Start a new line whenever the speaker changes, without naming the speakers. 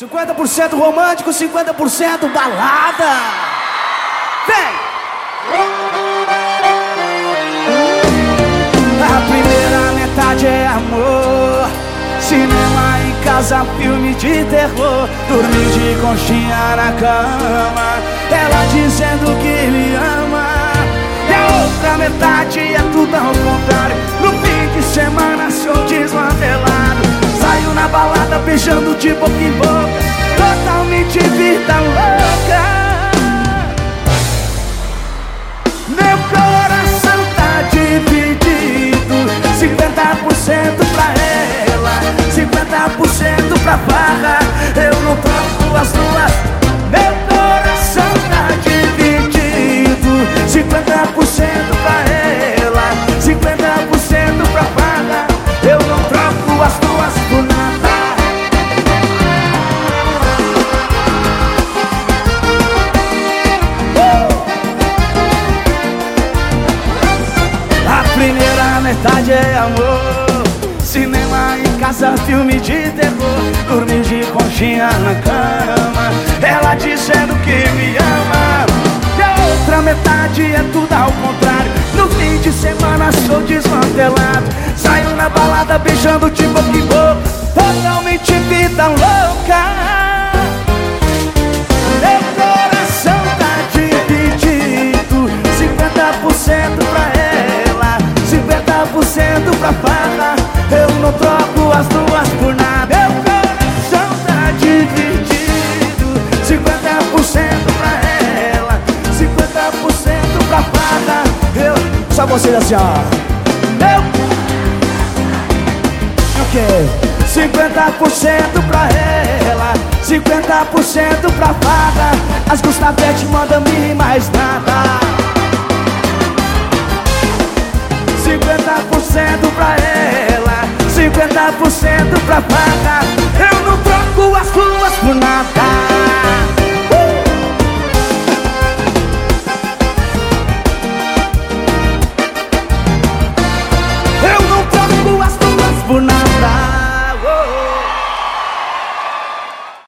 50% romântico, 50% balada. Vem! A primeira metade é amor. Cinema em casa, filme de terror. Dormir de conchinha na cama. Ela dizendo que me ama. E a outra metade é tudo ao contrário. No fim de semana, sou desmantelado. Saio na balada beijando de boca em boca. Totalmente vida louca metade é amor. Cinema em casa, filme de terror. Dormir de conchinha na cama. Ela dizendo que me ama. E a outra metade é tudo ao contrário. No fim de semana sou desmantelado. Saio na balada beijando de boca em boca Totalmente vida louca pra farra Eu não troco as duas por nada. Meu coração tá dividido. 50% pra ela 50% pra farra Eu... Só vocês assim, ó. Meu... O quê? 50% pra ela 50% pra farra As Gustavete mandam me mais nada Por cento pra pagar, Eu não troco as ruas por nada.